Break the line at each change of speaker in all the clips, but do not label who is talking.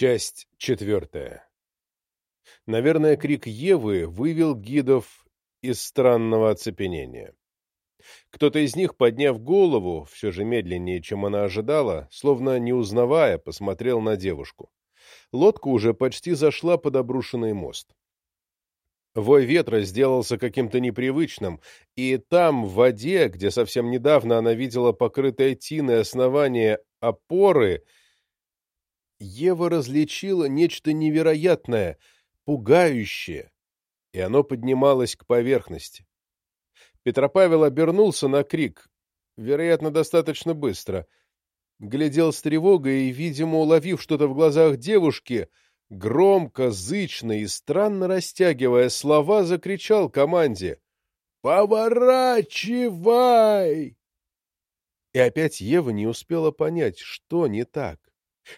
Часть четвертая. Наверное, крик Евы вывел гидов из странного оцепенения. Кто-то из них, подняв голову, все же медленнее, чем она ожидала, словно не узнавая, посмотрел на девушку. Лодка уже почти зашла под обрушенный мост. Вой ветра сделался каким-то непривычным, и там, в воде, где совсем недавно она видела покрытое тиной основание опоры, Ева различила нечто невероятное, пугающее, и оно поднималось к поверхности. Петропавел обернулся на крик, вероятно, достаточно быстро. Глядел с тревогой и, видимо, уловив что-то в глазах девушки, громко, зычно и странно растягивая слова, закричал команде «Поворачивай!» И опять Ева не успела понять, что не так.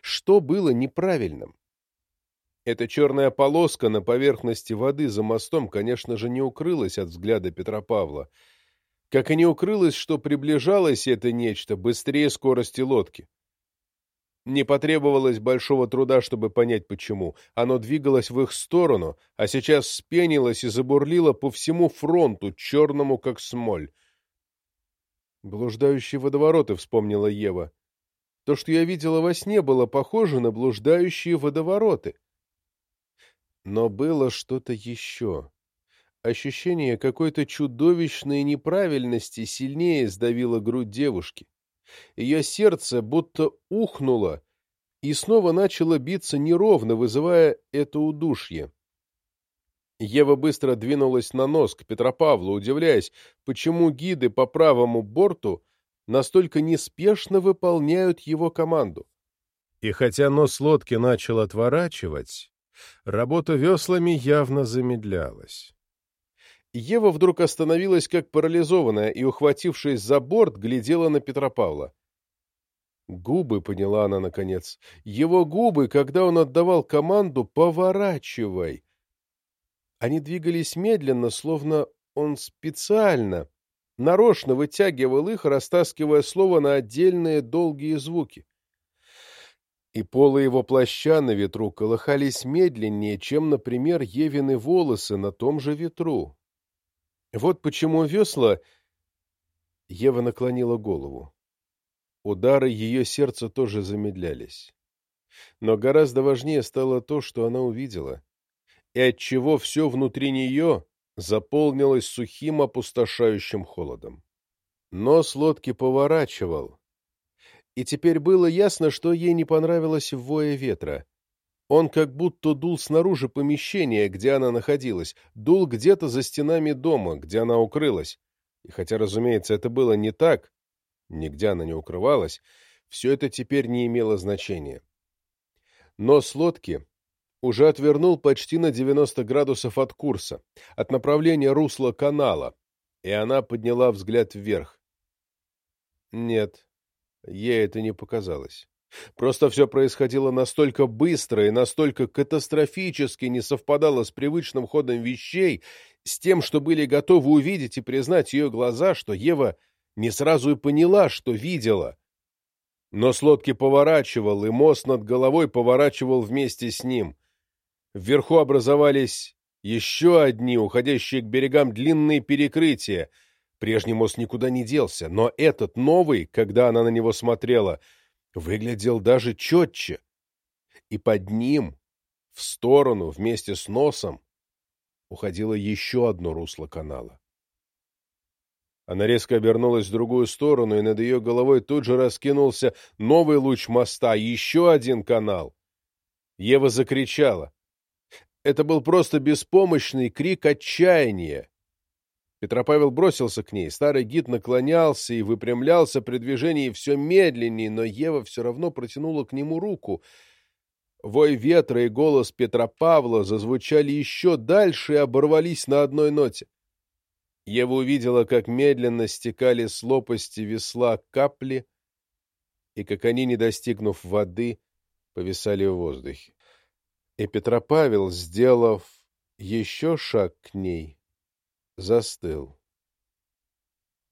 Что было неправильным? Эта черная полоска на поверхности воды за мостом, конечно же, не укрылась от взгляда Петра Павла, как и не укрылось, что приближалось это нечто быстрее скорости лодки. Не потребовалось большого труда, чтобы понять, почему. Оно двигалось в их сторону, а сейчас спенилось и забурлило по всему фронту, черному как смоль. «Блуждающие водовороты», — вспомнила Ева. То, что я видела во сне, было похоже на блуждающие водовороты. Но было что-то еще. Ощущение какой-то чудовищной неправильности сильнее сдавило грудь девушки. Ее сердце будто ухнуло и снова начало биться неровно, вызывая это удушье. Ева быстро двинулась на нос к Петропавлу, удивляясь, почему гиды по правому борту настолько неспешно выполняют его команду. И хотя нос лодки начал отворачивать, работа веслами явно замедлялась. Ева вдруг остановилась как парализованная и, ухватившись за борт, глядела на Петропавла. Губы, поняла она наконец, его губы, когда он отдавал команду «поворачивай». Они двигались медленно, словно он специально нарочно вытягивал их, растаскивая слово на отдельные долгие звуки. И полы его плаща на ветру колыхались медленнее, чем, например, Евины волосы на том же ветру. Вот почему весла... Ева наклонила голову. Удары ее сердца тоже замедлялись. Но гораздо важнее стало то, что она увидела, и отчего все внутри нее заполнилось сухим опустошающим холодом. Нос лодки поворачивал, и теперь было ясно, что ей не понравилось вое ветра. Он как будто дул снаружи помещения, где она находилась, дул где-то за стенами дома, где она укрылась. И хотя, разумеется, это было не так, нигде она не укрывалась, все это теперь не имело значения. Нос лодки уже отвернул почти на 90 градусов от курса, от направления русла канала, и она подняла взгляд вверх. Нет, ей это не показалось. Просто все происходило настолько быстро и настолько катастрофически не совпадало с привычным ходом вещей, с тем, что были готовы увидеть и признать ее глаза, что Ева не сразу и поняла, что видела. Но с лодки поворачивал, и мост над головой поворачивал вместе с ним. Вверху образовались еще одни, уходящие к берегам длинные перекрытия. Прежний мост никуда не делся, но этот новый, когда она на него смотрела, выглядел даже четче. И под ним, в сторону, вместе с носом, уходило еще одно русло канала. Она резко обернулась в другую сторону, и над ее головой тут же раскинулся новый луч моста, еще один канал. Ева закричала. Это был просто беспомощный крик отчаяния. Петропавел бросился к ней. Старый гид наклонялся и выпрямлялся при движении все медленнее, но Ева все равно протянула к нему руку. Вой ветра и голос Петропавла зазвучали еще дальше и оборвались на одной ноте. Ева увидела, как медленно стекали с лопасти весла капли, и как они, не достигнув воды, повисали в воздухе. И Петропавел, сделав еще шаг к ней, застыл.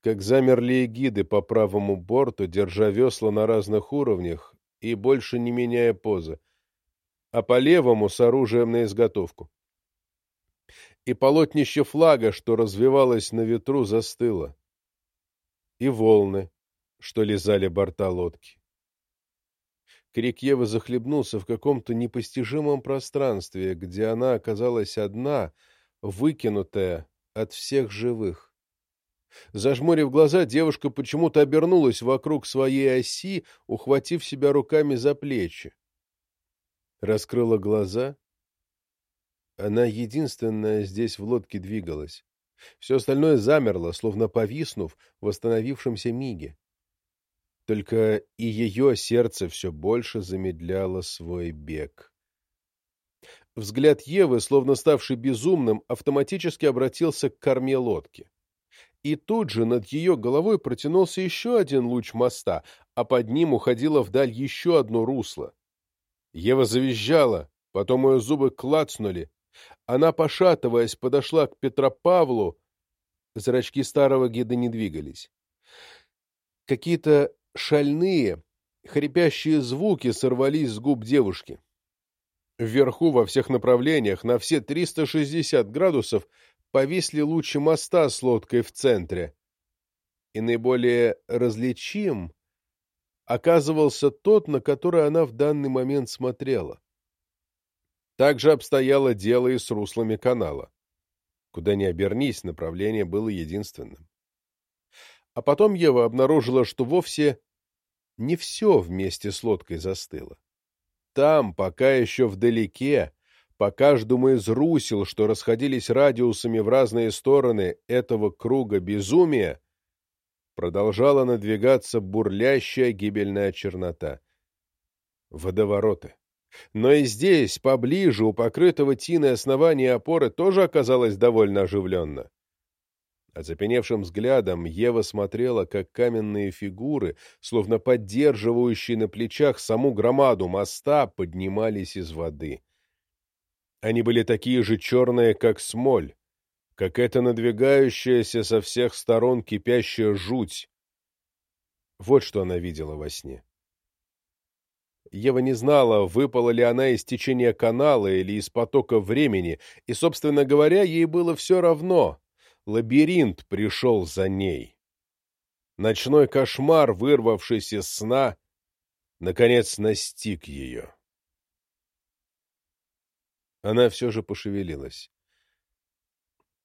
Как замерли эгиды по правому борту, держа весла на разных уровнях и больше не меняя позы. а по левому с оружием на изготовку. И полотнище флага, что развивалось на ветру, застыло. И волны, что лизали борта лодки. Крик Евы захлебнулся в каком-то непостижимом пространстве, где она оказалась одна, выкинутая от всех живых. Зажмурив глаза, девушка почему-то обернулась вокруг своей оси, ухватив себя руками за плечи. Раскрыла глаза. Она единственная здесь в лодке двигалась. Все остальное замерло, словно повиснув в остановившемся миге. Только и ее сердце все больше замедляло свой бег. Взгляд Евы, словно ставший безумным, автоматически обратился к корме лодки. И тут же над ее головой протянулся еще один луч моста, а под ним уходило вдаль еще одно русло. Ева завизжала, потом ее зубы клацнули. Она, пошатываясь, подошла к Петропавлу. Зрачки старого гида не двигались. Какие-то шальные, хрипящие звуки сорвались с губ девушки. Вверху во всех направлениях, на все 360 градусов, повисли лучи моста с лодкой в центре. И наиболее различим оказывался тот, на который она в данный момент смотрела. Также обстояло дело и с руслами канала. Куда ни обернись, направление было единственным. А потом Ева обнаружила, что вовсе не все вместе с лодкой застыло. Там, пока еще вдалеке, по каждому из русел, что расходились радиусами в разные стороны этого круга безумия, продолжала надвигаться бурлящая гибельная чернота. Водовороты. Но и здесь, поближе, у покрытого тиной основания опоры, тоже оказалось довольно оживленно. Оцепеневшим взглядом Ева смотрела, как каменные фигуры, словно поддерживающие на плечах саму громаду моста, поднимались из воды. Они были такие же черные, как смоль, как эта надвигающаяся со всех сторон кипящая жуть. Вот что она видела во сне. Ева не знала, выпала ли она из течения канала или из потока времени, и, собственно говоря, ей было все равно. Лабиринт пришел за ней. Ночной кошмар, вырвавшийся из сна, наконец настиг ее. Она все же пошевелилась.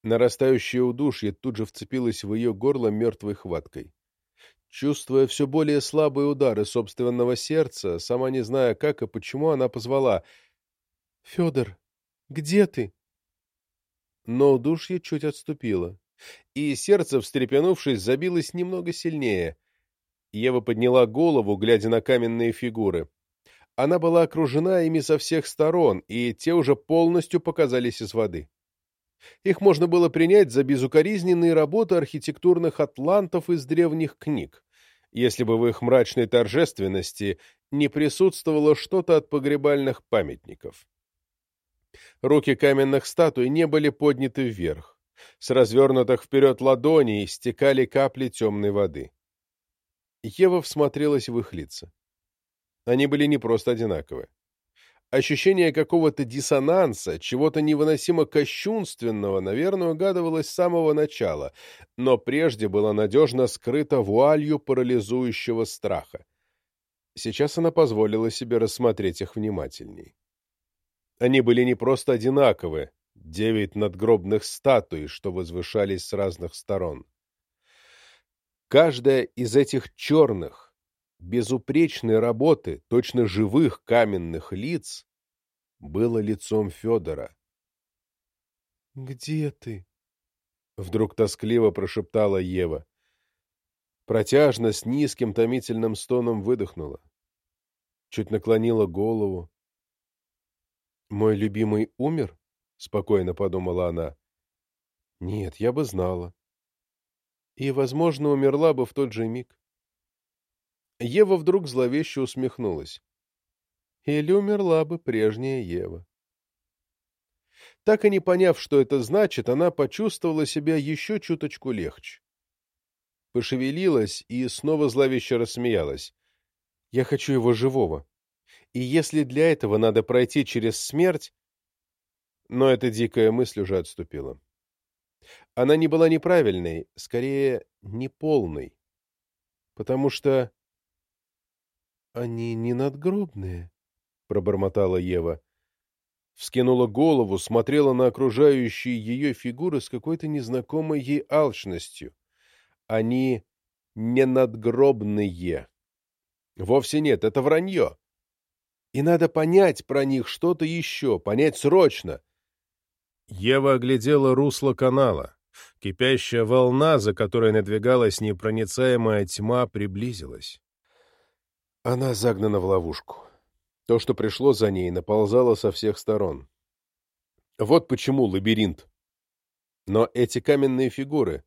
Нарастающее удушье тут же вцепилось в ее горло мертвой хваткой. Чувствуя все более слабые удары собственного сердца, сама не зная, как и почему, она позвала «Федор, где ты?» Но удушье чуть отступило, и сердце, встрепенувшись, забилось немного сильнее. Ева подняла голову, глядя на каменные фигуры. Она была окружена ими со всех сторон, и те уже полностью показались из воды. Их можно было принять за безукоризненные работы архитектурных атлантов из древних книг, если бы в их мрачной торжественности не присутствовало что-то от погребальных памятников. Руки каменных статуй не были подняты вверх. С развернутых вперед ладоней стекали капли темной воды. Ева всмотрелась в их лица. Они были не просто одинаковы. Ощущение какого-то диссонанса, чего-то невыносимо кощунственного, наверное, угадывалось с самого начала, но прежде было надежно скрыто вуалью парализующего страха. Сейчас она позволила себе рассмотреть их внимательней. Они были не просто одинаковы, девять надгробных статуй, что возвышались с разных сторон. Каждая из этих черных, безупречной работы, точно живых каменных лиц, было лицом Федора. «Где ты?» — вдруг тоскливо прошептала Ева. Протяжно, с низким томительным стоном выдохнула. Чуть наклонила голову. «Мой любимый умер?» — спокойно подумала она. «Нет, я бы знала. И, возможно, умерла бы в тот же миг. Ева вдруг зловеще усмехнулась. Или умерла бы прежняя Ева. Так и не поняв, что это значит, она почувствовала себя еще чуточку легче. Пошевелилась и снова зловеще рассмеялась. «Я хочу его живого. И если для этого надо пройти через смерть... Но эта дикая мысль уже отступила. Она не была неправильной, скорее, неполной. Потому что... «Они не надгробные», — пробормотала Ева. Вскинула голову, смотрела на окружающие ее фигуры с какой-то незнакомой ей алчностью. Они не надгробные. Вовсе нет, это вранье. И надо понять про них что-то еще, понять срочно. Ева оглядела русло канала. Кипящая волна, за которой надвигалась непроницаемая тьма, приблизилась. Она загнана в ловушку. То, что пришло за ней, наползало со всех сторон. Вот почему лабиринт. Но эти каменные фигуры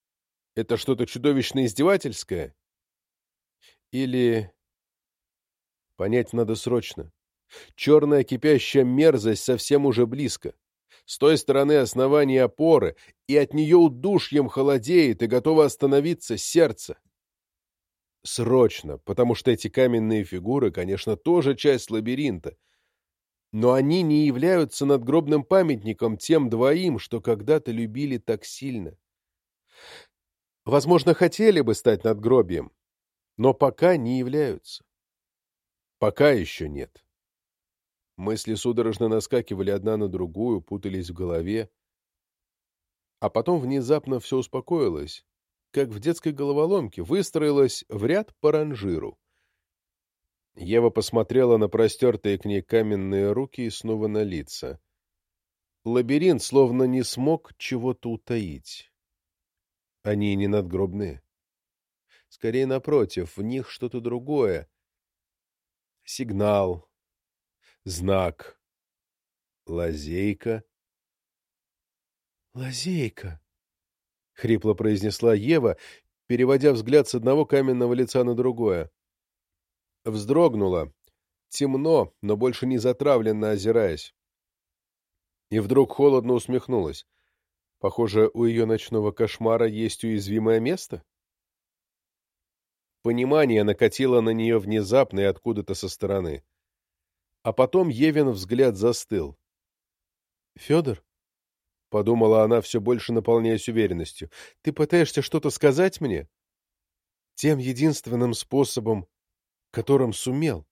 — это что-то чудовищно издевательское? Или... Понять надо срочно. Черная кипящая мерзость совсем уже близко. С той стороны основания опоры, и от нее удушьем холодеет, и готово остановиться сердце. Срочно, потому что эти каменные фигуры, конечно, тоже часть лабиринта. Но они не являются надгробным памятником тем двоим, что когда-то любили так сильно. Возможно, хотели бы стать надгробием, но пока не являются. Пока еще нет. Мысли судорожно наскакивали одна на другую, путались в голове. А потом внезапно все успокоилось, как в детской головоломке, выстроилось в ряд по ранжиру. Ева посмотрела на простертые к ней каменные руки и снова на лица. Лабиринт словно не смог чего-то утаить. Они не надгробные. Скорее, напротив, в них что-то другое. Сигнал, знак, лазейка. «Лазейка», — хрипло произнесла Ева, переводя взгляд с одного каменного лица на другое. Вздрогнула, темно, но больше не затравленно озираясь. И вдруг холодно усмехнулась. Похоже, у ее ночного кошмара есть уязвимое место? Понимание накатило на нее внезапно и откуда-то со стороны. А потом Евин взгляд застыл. «Федор?» — подумала она, все больше наполняясь уверенностью. «Ты пытаешься что-то сказать мне?» «Тем единственным способом, которым сумел».